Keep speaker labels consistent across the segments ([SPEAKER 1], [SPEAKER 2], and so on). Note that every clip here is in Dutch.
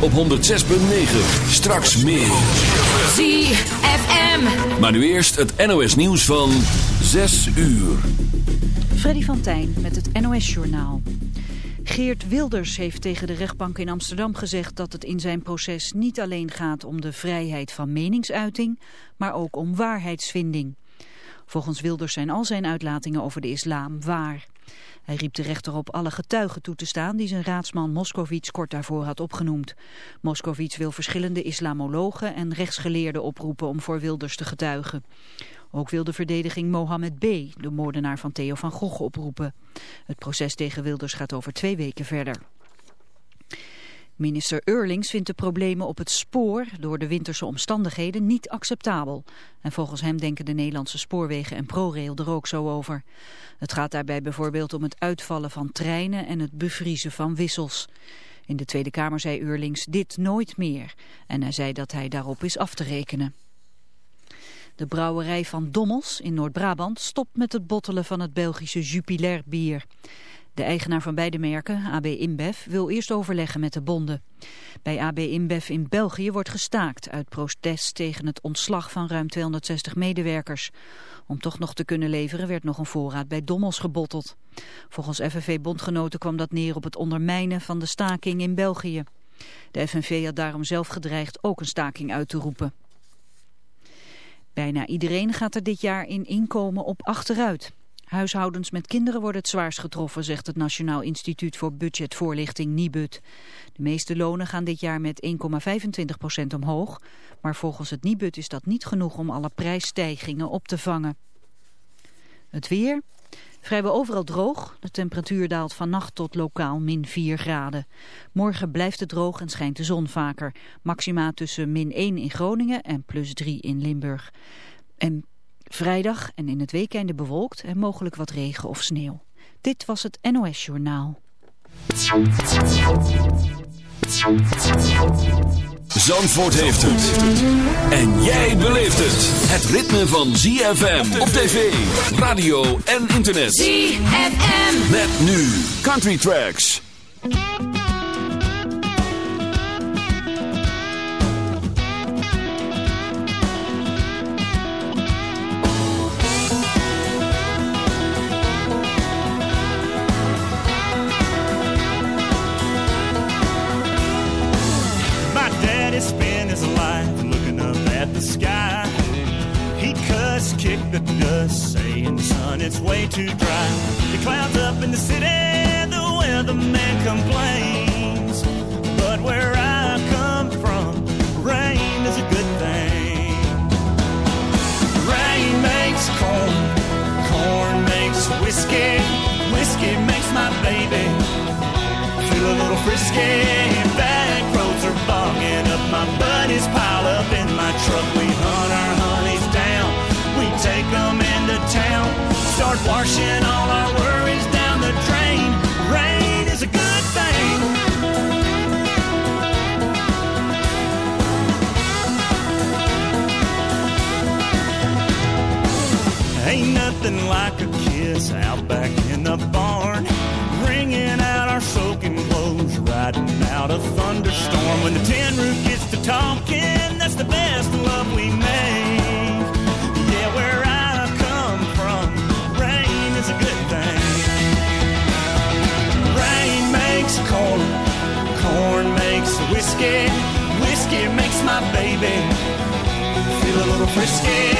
[SPEAKER 1] op 106.9. Straks meer.
[SPEAKER 2] ZFM.
[SPEAKER 1] Maar nu eerst het NOS nieuws van 6 uur.
[SPEAKER 3] Freddy van Tijn met het NOS Journaal. Geert Wilders heeft tegen de rechtbank in Amsterdam gezegd dat het in zijn proces niet alleen gaat om de vrijheid van meningsuiting, maar ook om waarheidsvinding. Volgens Wilders zijn al zijn uitlatingen over de islam waar. Hij riep de rechter op alle getuigen toe te staan die zijn raadsman Moskovits kort daarvoor had opgenoemd. Moskovits wil verschillende islamologen en rechtsgeleerden oproepen om voor Wilders te getuigen. Ook wil de verdediging Mohammed B., de moordenaar van Theo van Gogh, oproepen. Het proces tegen Wilders gaat over twee weken verder. Minister Eurlings vindt de problemen op het spoor door de winterse omstandigheden niet acceptabel. En volgens hem denken de Nederlandse spoorwegen en ProRail er ook zo over. Het gaat daarbij bijvoorbeeld om het uitvallen van treinen en het bevriezen van wissels. In de Tweede Kamer zei Eurlings dit nooit meer. En hij zei dat hij daarop is af te rekenen. De brouwerij van Dommels in Noord-Brabant stopt met het bottelen van het Belgische Jupiler bier. De eigenaar van beide merken, AB InBev, wil eerst overleggen met de bonden. Bij AB InBev in België wordt gestaakt uit protest tegen het ontslag van ruim 260 medewerkers. Om toch nog te kunnen leveren werd nog een voorraad bij Dommels gebotteld. Volgens FNV-bondgenoten kwam dat neer op het ondermijnen van de staking in België. De FNV had daarom zelf gedreigd ook een staking uit te roepen. Bijna iedereen gaat er dit jaar in inkomen op achteruit. Huishoudens met kinderen worden het zwaarst getroffen, zegt het Nationaal Instituut voor Budgetvoorlichting Nibud. De meeste lonen gaan dit jaar met 1,25% omhoog, maar volgens het Nibud is dat niet genoeg om alle prijsstijgingen op te vangen. Het weer, Vrijwel overal droog. De temperatuur daalt vannacht tot lokaal min 4 graden. Morgen blijft het droog en schijnt de zon vaker. Maxima tussen min 1 in Groningen en plus 3 in Limburg. En vrijdag en in het weekende bewolkt en mogelijk wat regen of sneeuw. Dit was het NOS Journaal.
[SPEAKER 1] Zandvoort heeft het. En jij beleeft het. Het ritme van ZFM op tv, radio en internet.
[SPEAKER 2] ZFM.
[SPEAKER 1] Met nu Country Tracks.
[SPEAKER 4] The sky. He cussed, kicked the dust, saying, son, it's way too dry. The clouds up in the city, the weatherman complains. But where I come from, rain is a good thing. Rain makes corn, corn makes whiskey, whiskey makes my baby feel a little frisky. Start washing all our worries down the drain. Rain is a good thing. Ain't nothing like a kiss out back in the barn. Wringing out our soaking clothes, riding out a thunderstorm. When the tin roof gets to talking, that's the best whiskey, whiskey makes my baby feel a little frisky.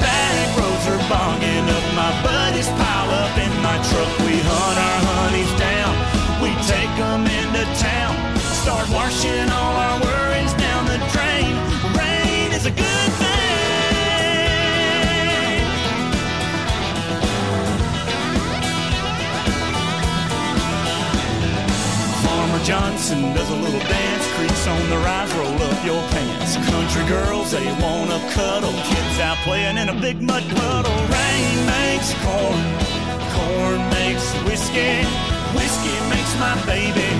[SPEAKER 4] Back roads are bogging up. My buddies pile up in my truck. We hunt our honeys down. We take them into town. Start washing all our worries down the drain. Rain is a good Johnson does a little dance, creeps on the rise, roll up your pants. Country girls, they wanna cuddle, kids out playing in a big mud puddle. Rain makes corn, corn makes whiskey, whiskey makes my baby.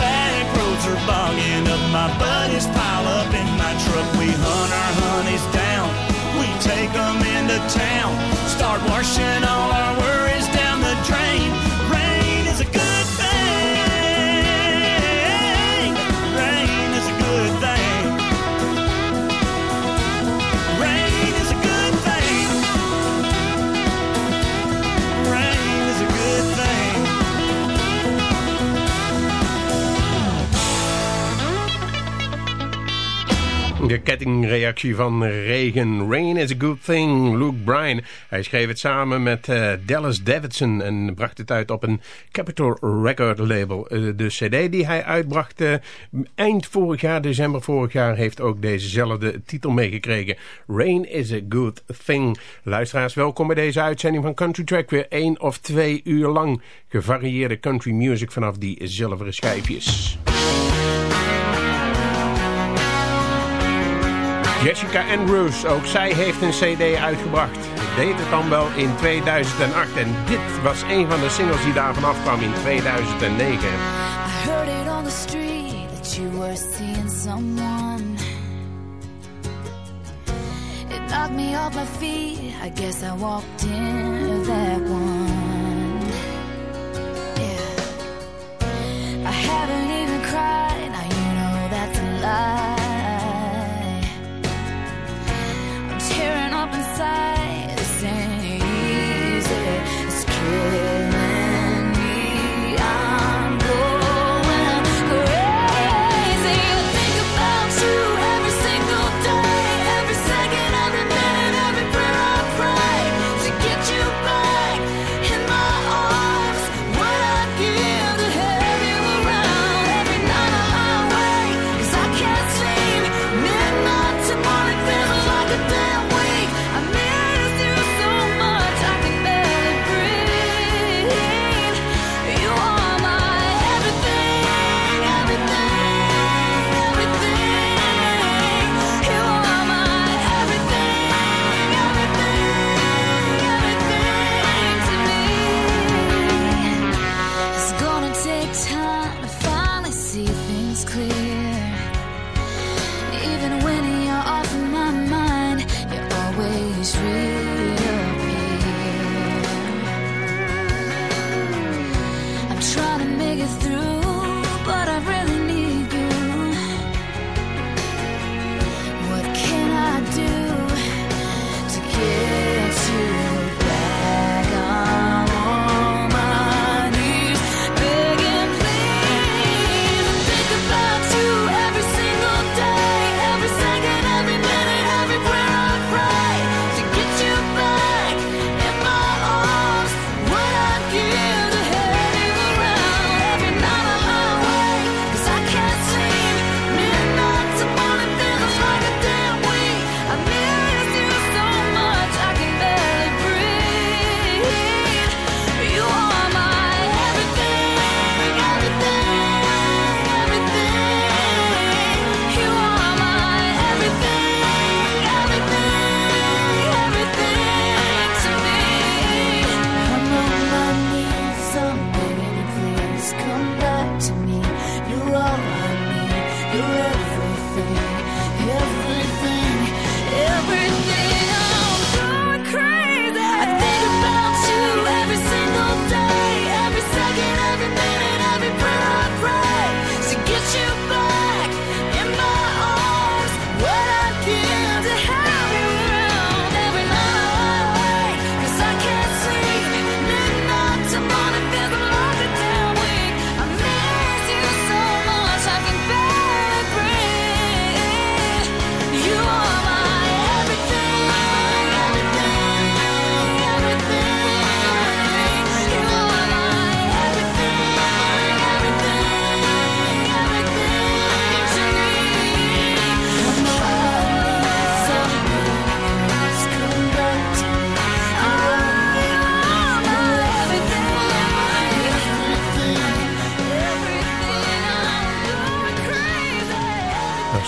[SPEAKER 4] Back roads are bogging up, my buddies pile up in my truck. We hunt our honeys down, we take them into town, start washing
[SPEAKER 2] De kettingreactie van regen. Rain is a good thing. Luke Bryan. Hij schreef het samen met eh, Dallas Davidson en bracht het uit op een Capitol Record label. Eh, de cd die hij uitbracht eh, eind vorig jaar, december vorig jaar, heeft ook dezezelfde titel meegekregen. Rain is a good thing. Luisteraars, welkom bij deze uitzending van Country Track. Weer één of twee uur lang gevarieerde country music vanaf die zilveren schijfjes. Jessica Andrews, ook zij heeft een cd uitgebracht. Deed het dan wel in 2008 en dit was een van de singles die daarvan afkwam in 2009.
[SPEAKER 5] I heard it on the street that you were seeing someone. It knocked me off my feet. I guess I walked into that one. Yeah. I haven't even cried. Now you know that's a lie. compensate. It's easy. It's cute.
[SPEAKER 2] nothing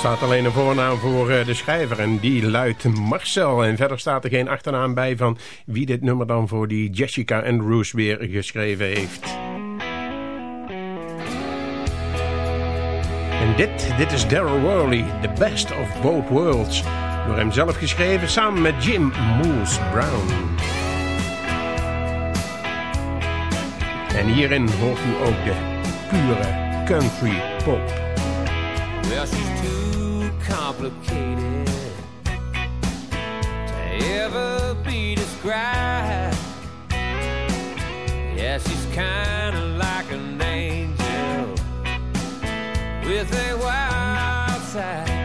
[SPEAKER 2] staat alleen een voornaam voor eh, de schrijver en die luidt Marcel. En verder staat er geen achternaam bij van wie dit nummer dan voor die Jessica Andrews weer geschreven heeft. En dit, dit is Daryl Worley, The Best of Both Worlds. Door hem zelf geschreven samen met Jim Moose Brown. En hierin hoort u ook de pure country pop.
[SPEAKER 6] Well, complicated to ever be described. Yeah, she's kind of like an angel with a wild side.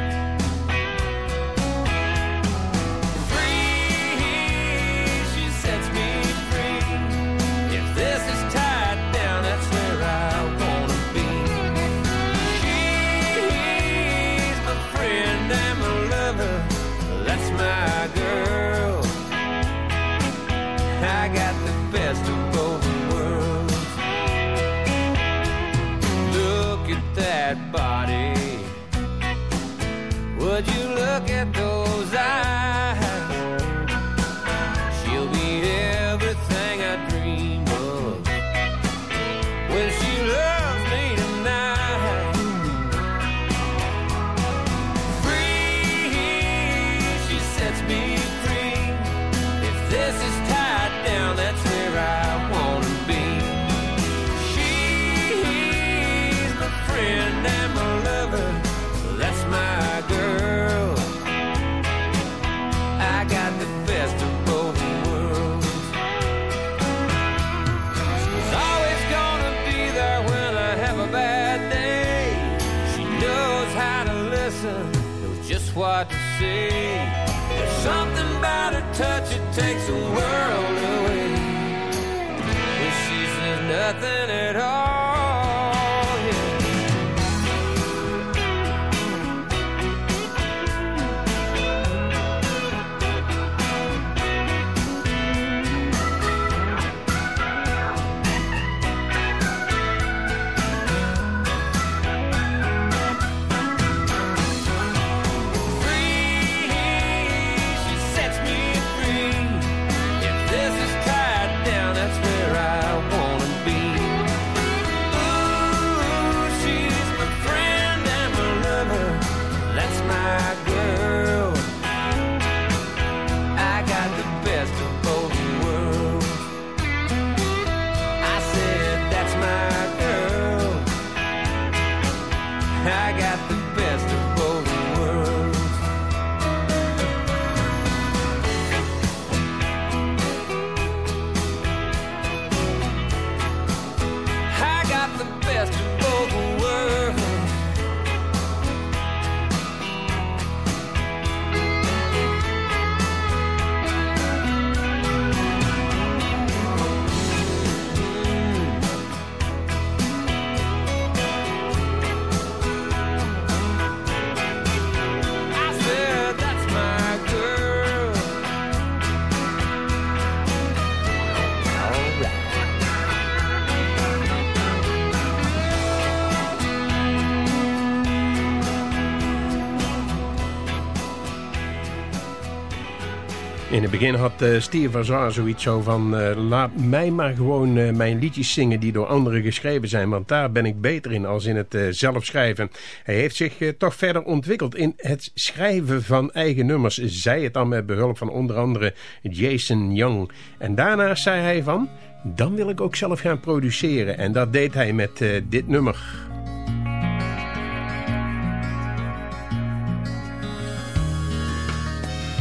[SPEAKER 2] In het begin had uh, Steve Azar zoiets zo van... Uh, laat mij maar gewoon uh, mijn liedjes zingen die door anderen geschreven zijn. Want daar ben ik beter in als in het zelf schrijven. Hij heeft zich toch verder ontwikkeld in het schrijven van eigen nummers. Zij het dan met behulp van onder andere Jason Young. En daarna zei hij van... Dan wil ik ook zelf gaan produceren. En dat deed hij met dit nummer...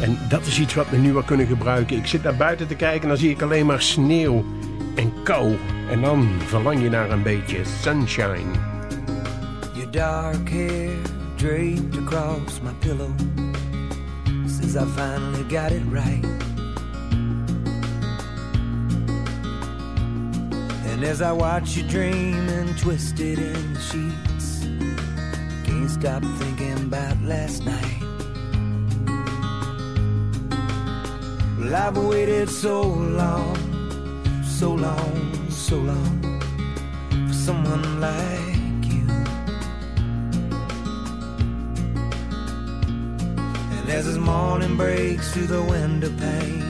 [SPEAKER 2] En dat is iets wat we nu wel kunnen gebruiken. Ik zit daar buiten te kijken en dan zie ik alleen maar sneeuw en kou. En dan verlang je naar een beetje sunshine.
[SPEAKER 7] Your dark hair draped across my pillow Says I finally got it right And as I watch you dreaming twisted in the sheets Can't stop thinking about last night Well, I've waited so long, so long, so long for someone like you. And as this morning breaks through the window pane,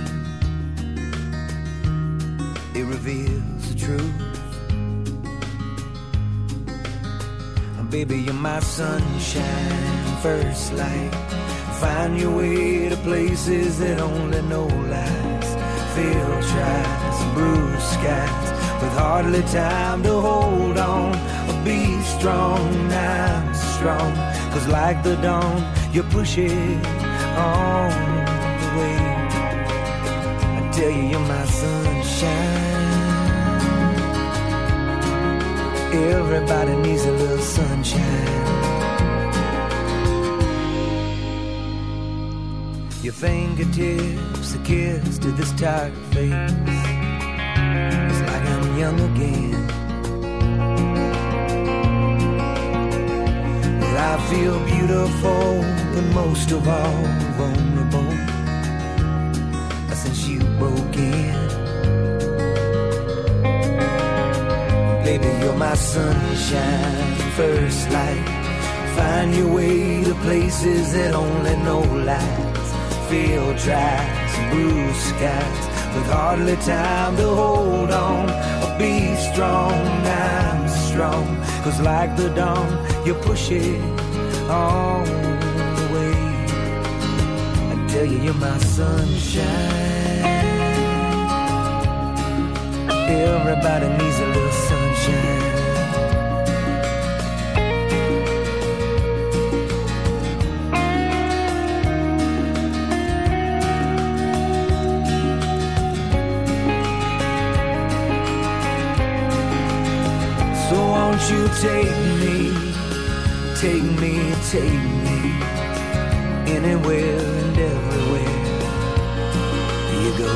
[SPEAKER 7] it reveals the truth. baby, you're my sunshine, first light Find your way to places that only know lies. Filled tries, bruised skies, with hardly time to hold on. Or Be strong, I'm strong, cause like the dawn, you push it on the way. I tell you, you're my sunshine. Everybody needs a little sunshine. Your fingertips a kiss to this tired face. It's like I'm young again. But I feel beautiful, but most of all vulnerable. Since you broke in, baby, you're my sunshine, first light. Find your way to places that only know lights, field tracks, blue skies, with hardly time to hold on. Or be strong, I'm strong, cause like the dawn, you push it on the way. I tell you, you're my sunshine. Everybody needs a little you take me, take me, take me anywhere and everywhere you go.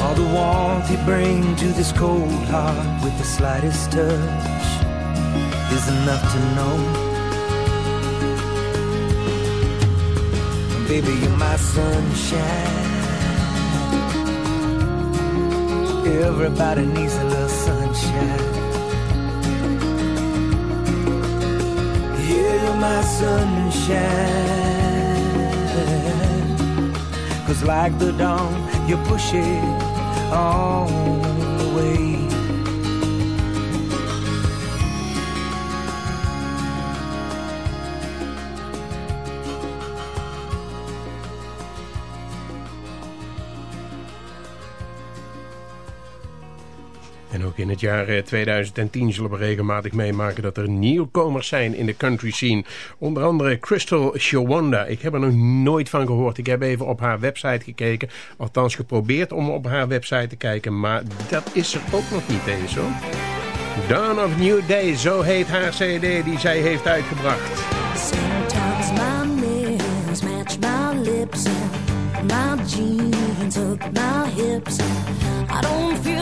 [SPEAKER 7] All the warmth you bring to this cold heart with the slightest touch is enough to know. Baby, you're my sunshine. Everybody needs a little sunshine. You're my sunshine. Cause like the dawn, you push it on the way.
[SPEAKER 2] In het jaar eh, 2010 zullen we regelmatig meemaken dat er nieuwkomers zijn in de country scene. Onder andere Crystal Shawanda. Ik heb er nog nooit van gehoord. Ik heb even op haar website gekeken. Althans geprobeerd om op haar website te kijken. Maar dat is er ook nog niet eens hoor. Dawn of New Day, zo heet haar cd die zij heeft uitgebracht.
[SPEAKER 8] Sometimes my match my lips my jeans my hips. I don't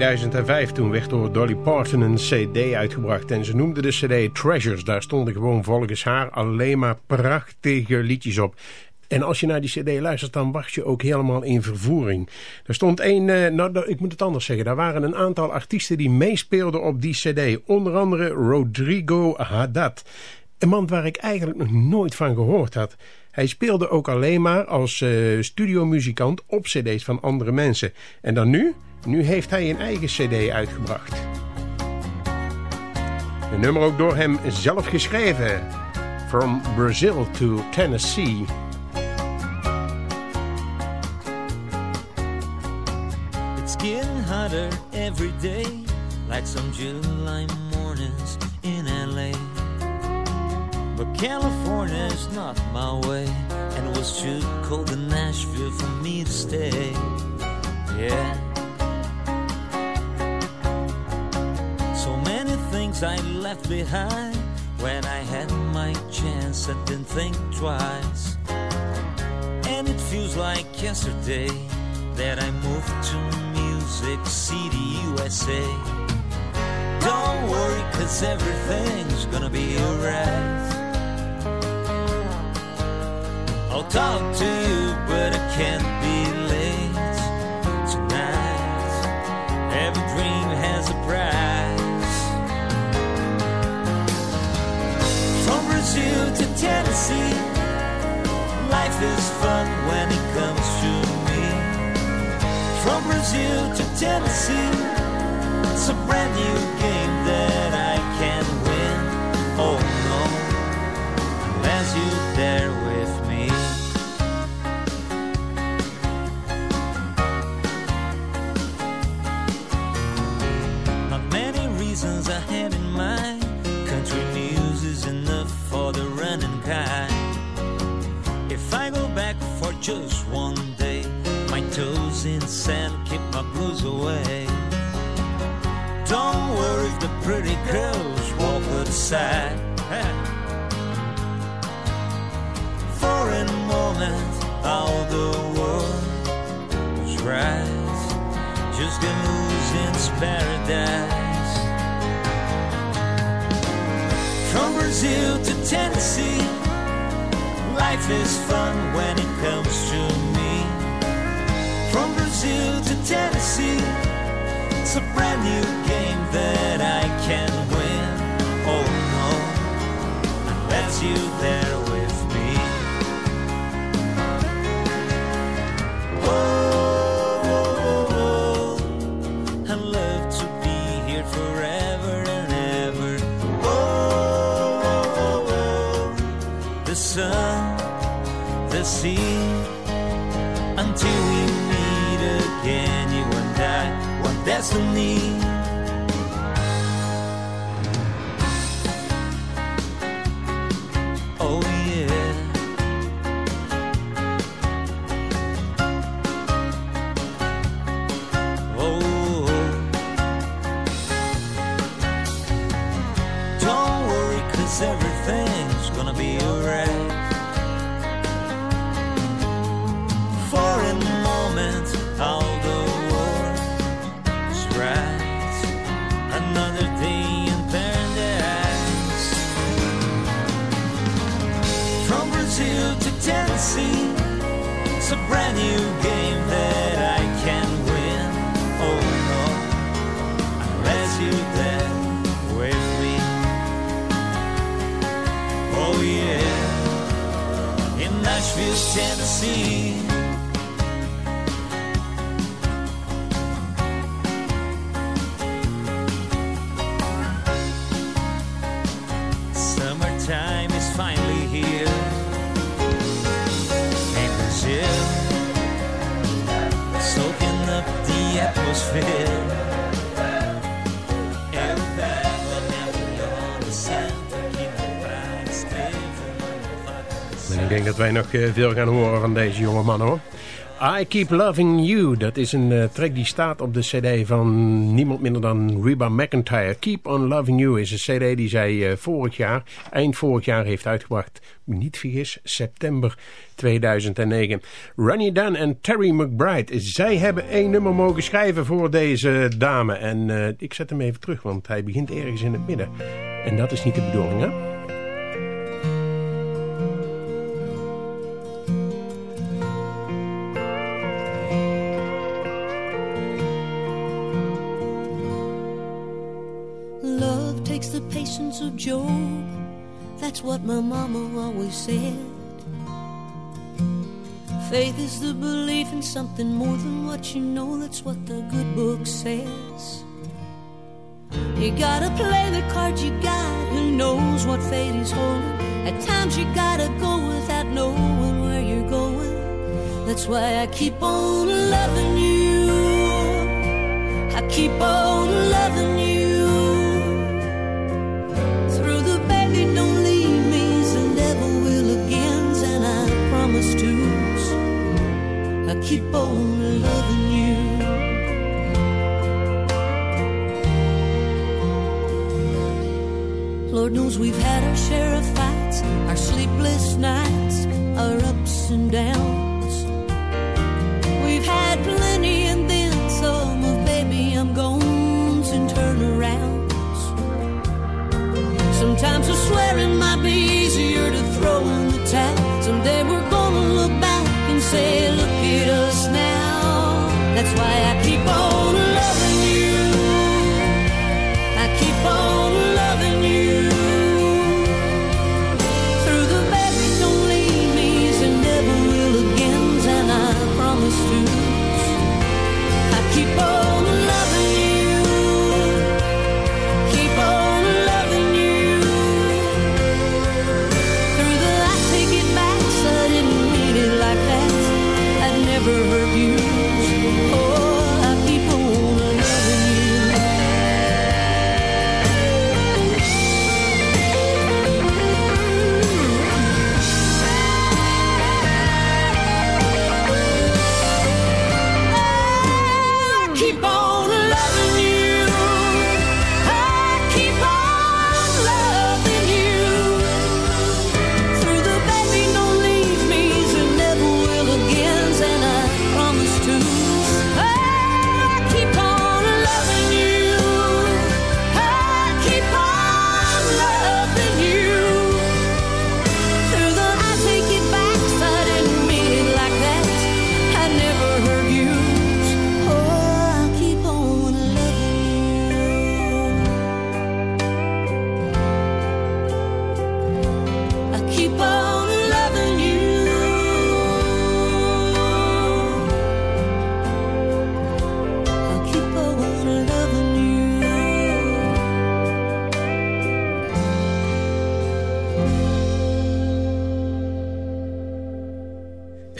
[SPEAKER 2] 2005 toen werd door Dolly Parton een cd uitgebracht en ze noemde de cd Treasures. Daar stonden gewoon volgens haar alleen maar prachtige liedjes op. En als je naar die cd luistert, dan wacht je ook helemaal in vervoering. Er stond één, eh, nou dat- ik moet het anders zeggen, daar waren een aantal artiesten die meespeelden op die cd. Onder andere Rodrigo Haddad. Een man waar ik eigenlijk nog nooit van gehoord had. Hij speelde ook alleen maar als eh, studiomuzikant op cd's van andere mensen. En dan nu? Nu heeft hij een eigen cd uitgebracht. Een nummer ook door hem zelf geschreven. From Brazil to Tennessee.
[SPEAKER 9] It's getting hotter every day, like some July mornings in LA. But California's not my way, and it was too cold in Nashville for me to stay. Yeah. Things I left behind when I had my chance. I didn't think twice. And it feels like yesterday that I moved to Music City, USA. Don't worry, cause everything's gonna be alright. I'll talk to you, but I can't be Tennessee, life is fun when it comes to me. From Brazil to Tennessee, it's a brand new game walk. For a moment, all the world was right. Just a musing's paradise. From Brazil to Tennessee, life is fun when it comes to me. From Brazil to Tennessee, it's a brand new game that I can win. You there with me. Oh, oh, oh, oh, oh. I'd love to be here forever and ever. Oh, oh, oh, oh. the sun, the sea, until we meet again, you and I, one destiny.
[SPEAKER 2] Denk dat wij nog eh, veel gaan horen van deze jonge man hoor. I Keep Loving You, dat is een eh, track die staat op de cd van niemand minder dan Reba McIntyre. Keep On Loving You is een cd die zij eh, vorig jaar, eind vorig jaar heeft uitgebracht. Niet vergis, september 2009. Ronnie Dunn en Terry McBride, zij hebben één nummer mogen schrijven voor deze dame. En ik zet hem even terug, want hij begint ergens in het midden. En dat is niet de bedoeling hè.
[SPEAKER 8] Job. That's what my mama always said. Faith is the belief in something more than what you know. That's what the good book says. You gotta play the cards you got. Who knows what fate is holding? At times you gotta go without knowing where you're going. That's why I keep on loving you. I keep on loving you. I keep on loving you. Lord knows we've had our share of fights, our sleepless nights, our ups and downs. We've had plenty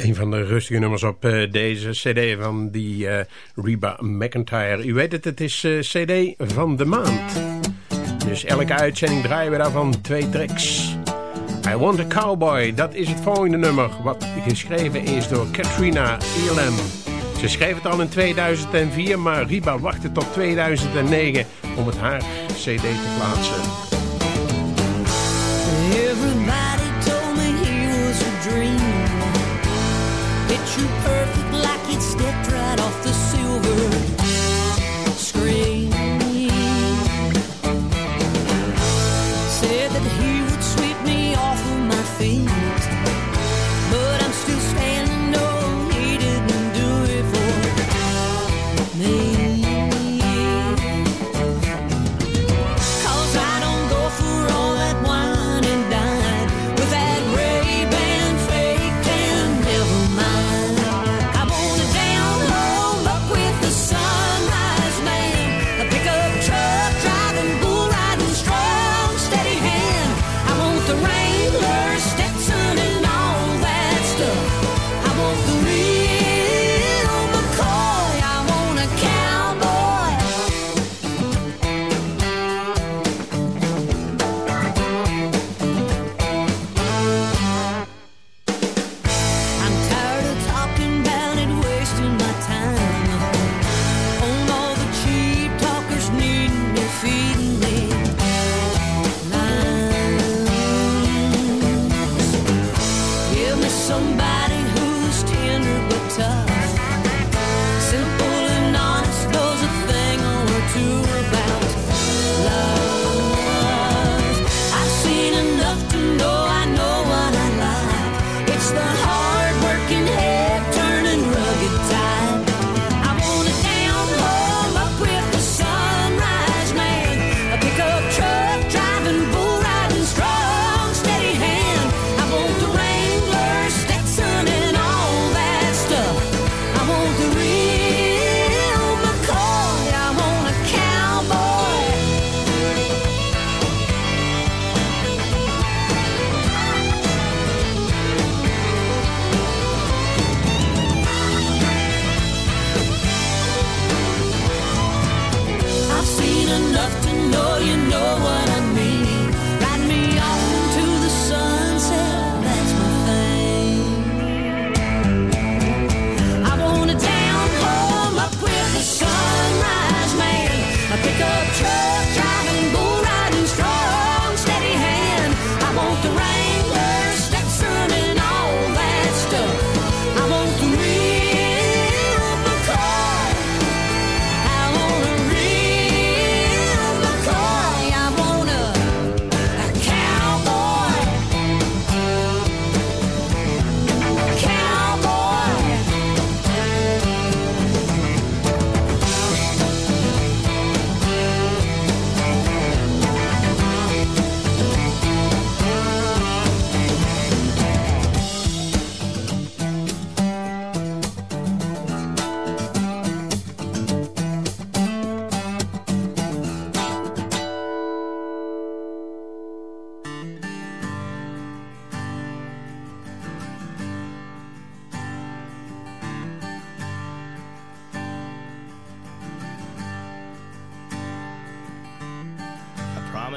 [SPEAKER 2] Een van de rustige nummers op eh, deze cd van die eh, Reba McIntyre. U weet het, het is eh, cd van de maand. Dus elke uitzending draaien we daarvan twee tracks. I Want a Cowboy, dat is het volgende nummer. Wat geschreven is door Katrina Elam. Ze schreef het al in 2004, maar Reba wachtte tot 2009 om het haar cd te plaatsen.
[SPEAKER 8] Everybody told me he was a dream. Picture perfect,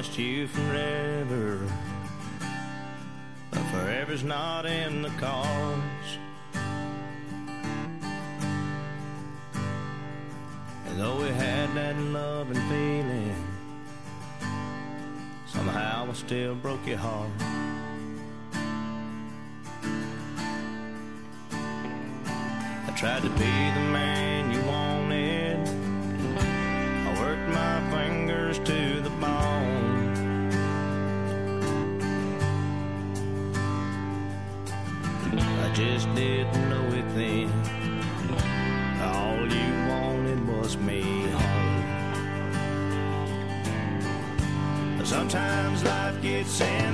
[SPEAKER 8] lost you
[SPEAKER 10] forever. But forever's not in the cards. And though we had that loving feeling, somehow I still broke your heart. I tried to be the man it's in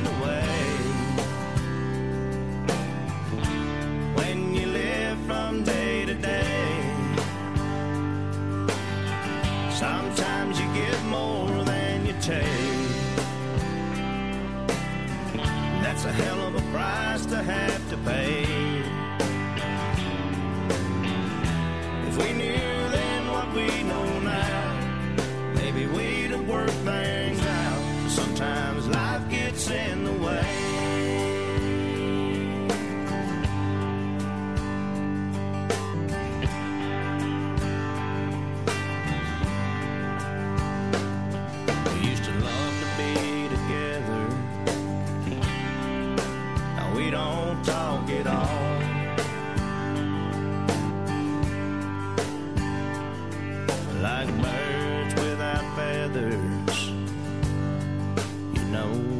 [SPEAKER 10] like birds without feathers. You know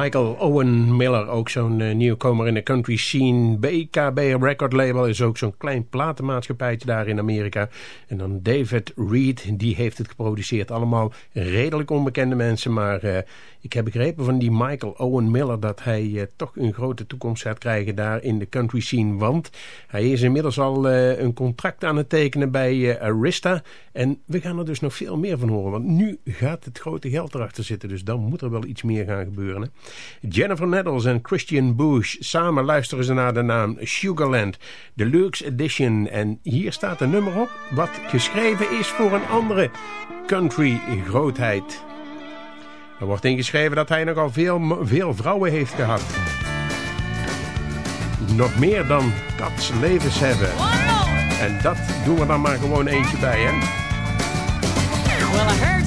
[SPEAKER 2] Michael Owen Miller, ook zo'n eh, nieuwkomer in de country scene. BKB Record Label is ook zo'n klein platenmaatschappijtje daar in Amerika. En dan David Reed, die heeft het geproduceerd. Allemaal redelijk onbekende mensen, maar eh, ik heb begrepen van die Michael Owen Miller... dat hij eh, toch een grote toekomst gaat krijgen daar in de country scene. Want hij is inmiddels al een contract aan het tekenen bij Arista. En we gaan er dus nog veel meer van horen. Want nu gaat het grote geld erachter zitten. Dus dan moet er wel iets meer gaan gebeuren. Hè? Jennifer Nettles en Christian Bush. Samen luisteren ze naar de naam Sugarland. Deluxe Edition. En hier staat een nummer op wat geschreven is voor een andere country grootheid. Er wordt ingeschreven dat hij nogal veel, veel vrouwen heeft gehad. Nog meer dan Cats levens hebben. En dat doen we dan maar gewoon eentje bij, hè?
[SPEAKER 11] Well,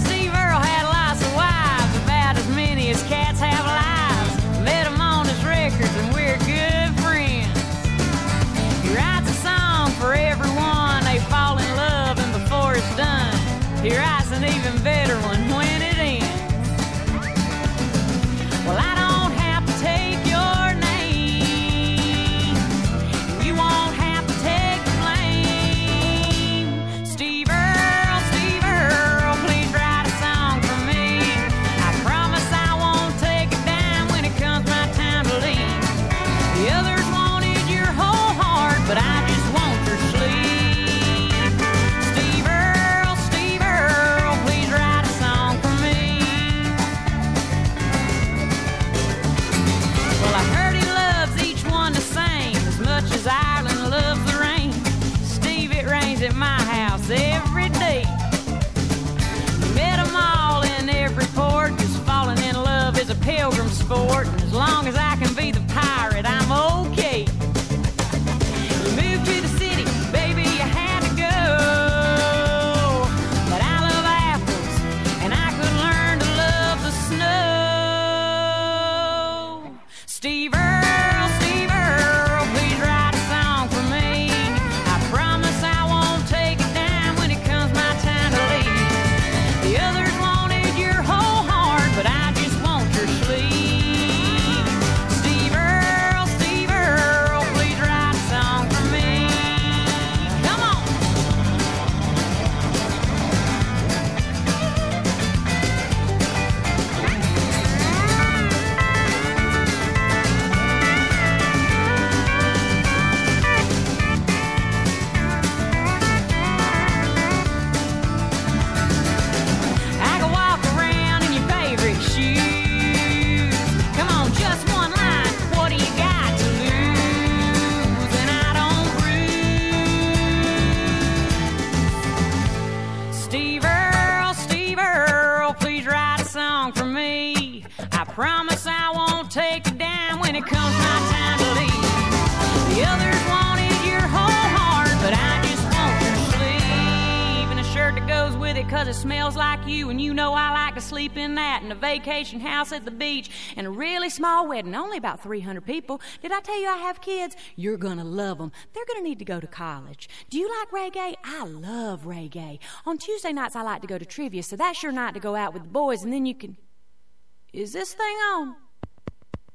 [SPEAKER 11] vacation house at the beach and a really small wedding only about 300 people. Did I tell you I have kids? You're gonna love them they're gonna need to go to college. Do you like reggae? I love reggae. On Tuesday nights I like to go to trivia so that's your night to go out with the boys and then you can is this thing on?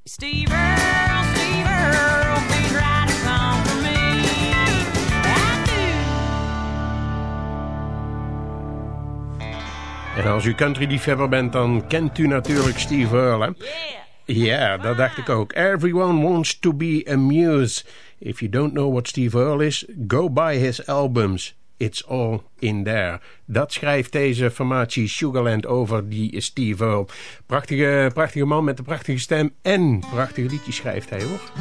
[SPEAKER 11] Steve Earle Steve Earle
[SPEAKER 2] En als u country liefhebber bent, dan kent u natuurlijk Steve Earle. Hè? Ja, dat dacht ik ook. Everyone wants to be amused. If you don't know what Steve Earle is, go buy his albums. It's all in there. Dat schrijft deze formatie Sugarland over die Steve Earle. Prachtige, prachtige man met een prachtige stem en prachtige liedjes schrijft hij hoor.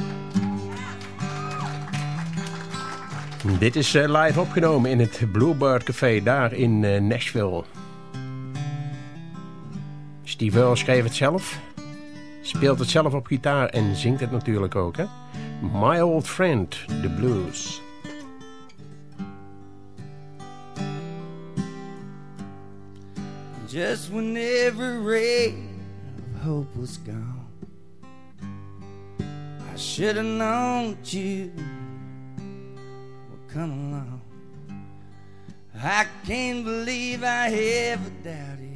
[SPEAKER 2] Dit is eh, live opgenomen in het Bluebird Café daar in eh, Nashville. Steve Earle schreef het zelf, speelt het zelf op gitaar en zingt het natuurlijk ook. Hè? My Old Friend, The Blues.
[SPEAKER 12] Just when every ray of hope was gone, I should have known you would come along. I can't believe I ever doubted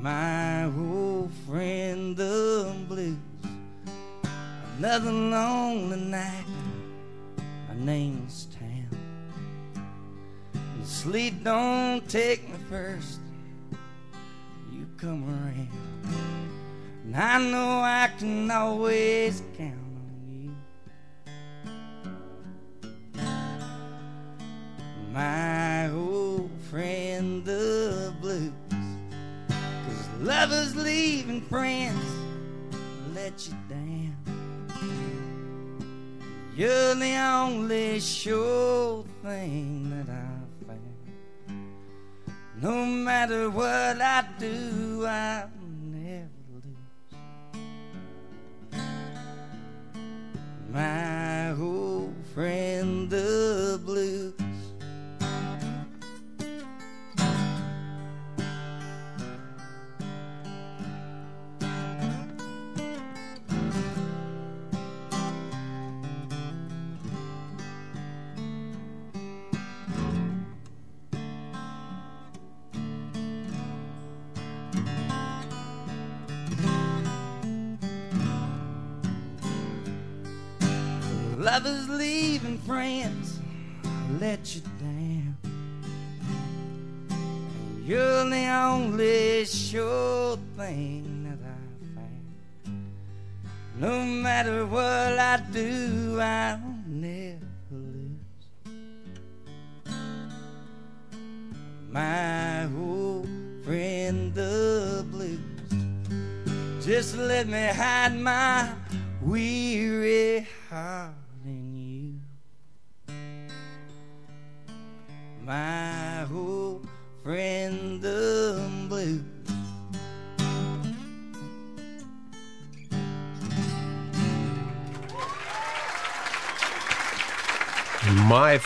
[SPEAKER 12] My old friend, the blues. Another lonely night. My name's Tam. And sleep don't take me first. You come around. And I know I can always count on you. My old friend, the blues. Lovers leaving friends let you down. You're the only sure thing that I found. No matter what I do, I'll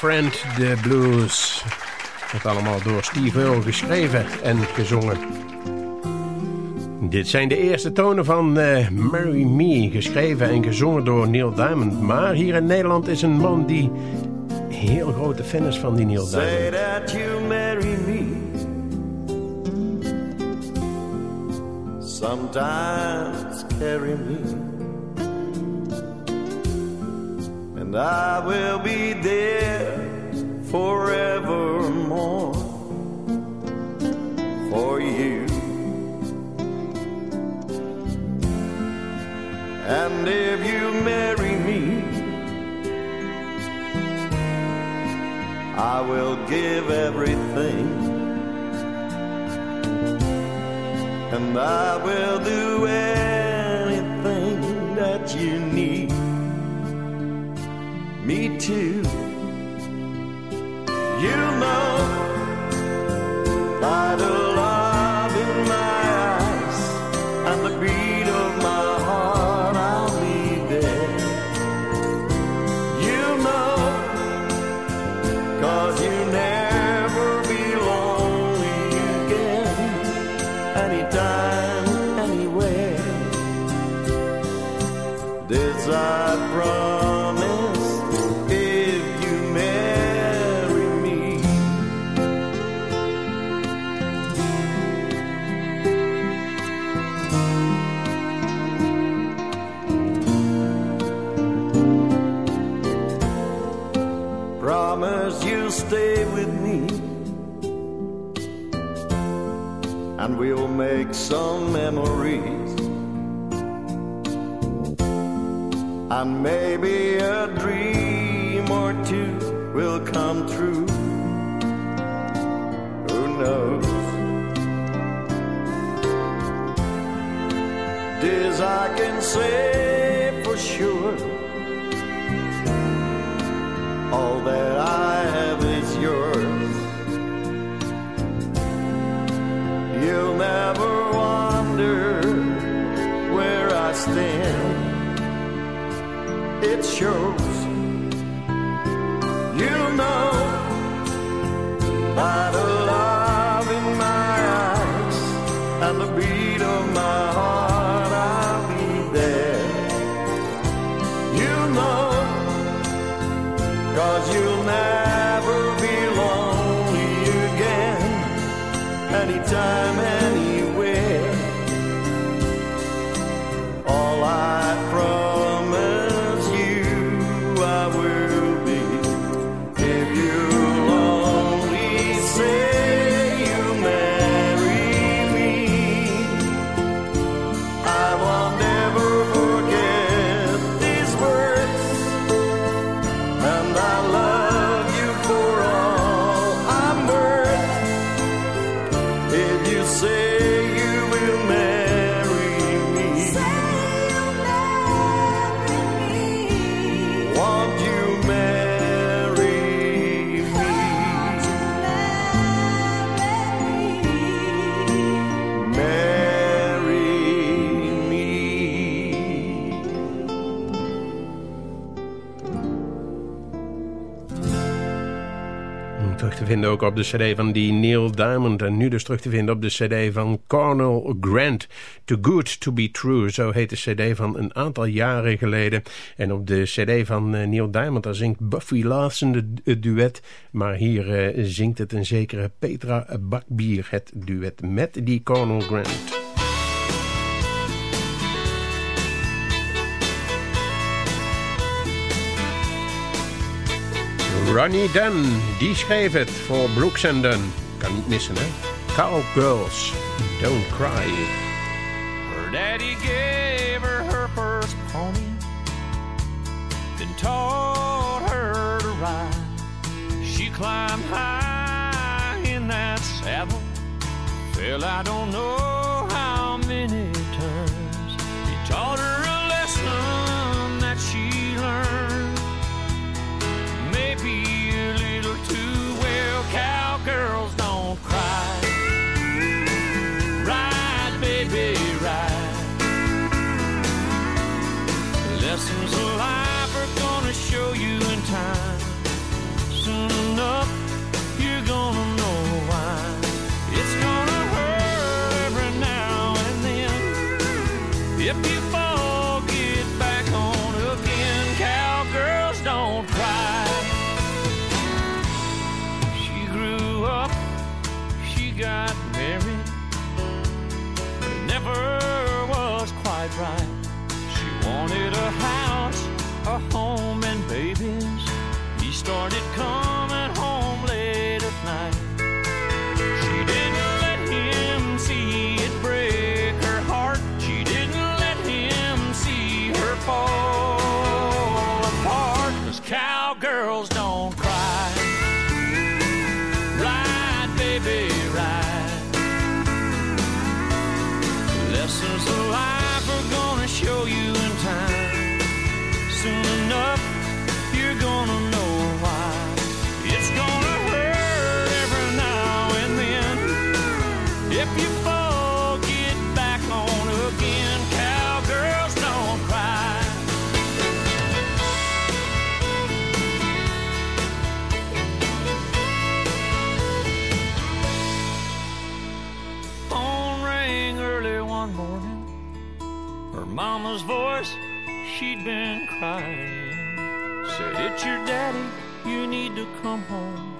[SPEAKER 12] Friend, The Blues.
[SPEAKER 2] Dat allemaal door Steve Earle geschreven en gezongen. Dit zijn de eerste tonen van eh, Marry Me, geschreven en gezongen door Neil Diamond. Maar hier in Nederland is een man die heel grote fan is van die Neil
[SPEAKER 10] Say
[SPEAKER 2] Diamond.
[SPEAKER 10] that you marry me. Sometimes carry me. And I will be there will give everything. And I will do anything that you need me to. Some memories. And maybe a dream or two will come true. Who knows? This I can say It shows.
[SPEAKER 2] Ook op de cd van die Neil Diamond. En nu dus terug te vinden op de cd van Cornel Grant. Too Good To Be True, zo heet de cd van een aantal jaren geleden. En op de cd van eh, Neil Diamond, daar zingt Buffy Larson de- het duet. Maar hier eh, zingt het een zekere Petra Bakbier het duet met die Cornel Grant. Ronnie Dunn, die schreef het voor Brooks Dunn. Kan niet missen, hè? Cowgirls, Don't Cry.
[SPEAKER 6] Her daddy gave her her first pony, then taught her to ride. She climbed high in that saddle, fell I don't know how many she'd been crying. Said, It's your daddy, you need to come home.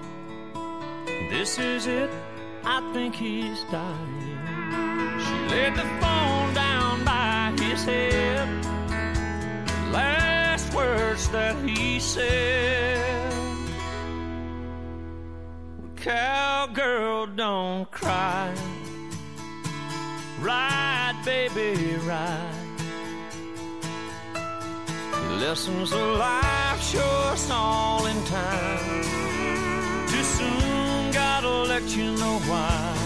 [SPEAKER 6] This is it, I think he's dying. She laid the phone down by his head. Last words that he said. Cowgirl, don't cry. Ride, baby, ride. Lessons of life show us all in time. Too soon, gotta let you know why.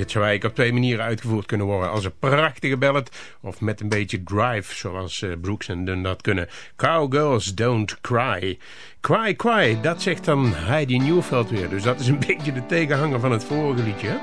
[SPEAKER 5] Dit zou eigenlijk op twee manieren uitgevoerd kunnen worden. Als een prachtige ballad of met een beetje drive, zoals eh, Brooks en Dunn dat kunnen. Cowgirls don't cry. Cry, cry, dat zegt dan Heidi Newveld weer. Dus dat is een beetje de tegenhanger van het vorige liedje.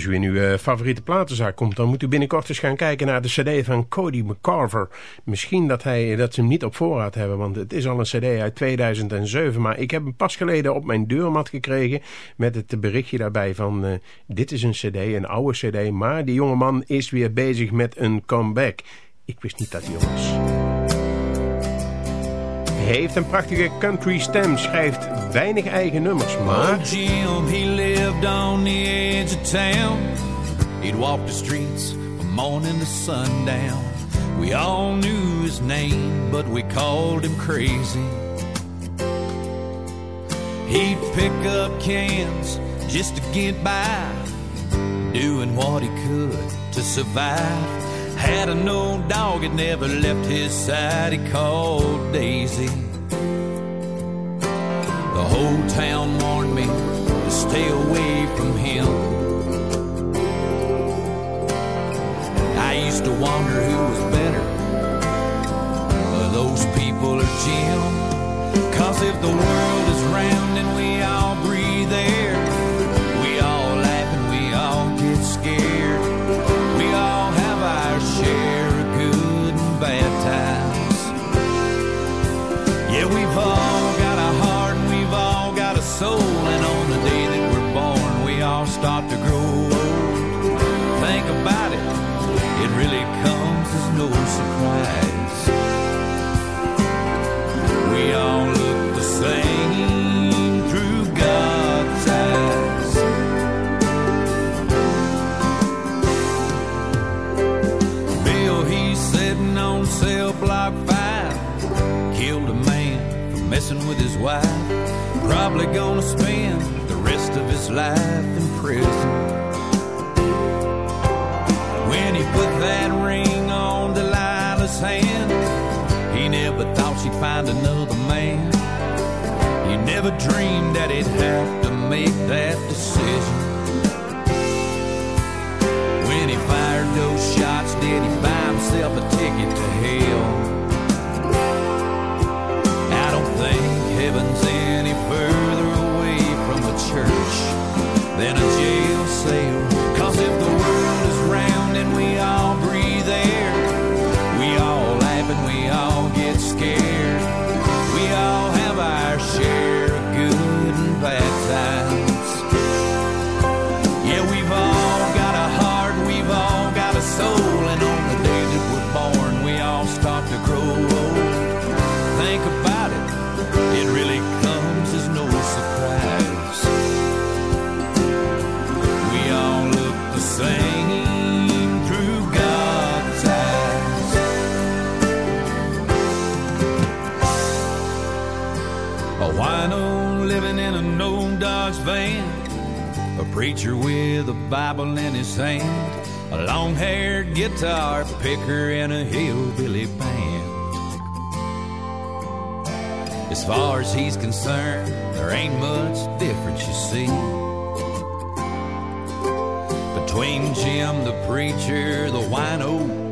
[SPEAKER 5] Als u in uw eh, favoriete platenzaak komt, dan moet u binnenkort eens gaan kijken naar de cd van Cody McCarver. Misschien dat, hij, dat ze hem niet op voorraad hebben, want het is al een cd uit 2007. Maar ik heb hem pas geleden op mijn deurmat gekregen met het berichtje daarbij van... eh, dit is een cd, een oude cd, maar die jongeman is weer bezig met een comeback. Ik wist niet dat hij er was. Heeft een prachtige country stem, schrijft weinig eigen nummers, maar...
[SPEAKER 9] Oh, Jim, he lived on the edge of town. He'd walk the streets from morning to sundown. We all knew his name, but we called him crazy. He'd pick up cans just to get by, doing what he could to survive. Had an old dog that never left his side, he called Daisy. The whole town warned me to stay away from him. I used to wonder who was better, those people or Jim. Cause if the world is round and we all we've all got a heart and we've all got a soul. And on the day that we're born, we all start to grow old. Think about it, it really comes as no surprise. Wife. Probably gonna spend the rest of his life in prison. When he put that ring on Delilah's hand, he never thought she'd find another man. He never dreamed that he'd have to make that decision. When he fired those shots, did he buy himself a ticket to hell? I don't think heaven's any further away from the church than a jail cell. Cause if the world is round and we all preacher with a Bible in his hand. A long haired guitar picker in a hillbilly band. As far as he's concerned, there ain't much difference, you see. Between Jim the preacher, the wino,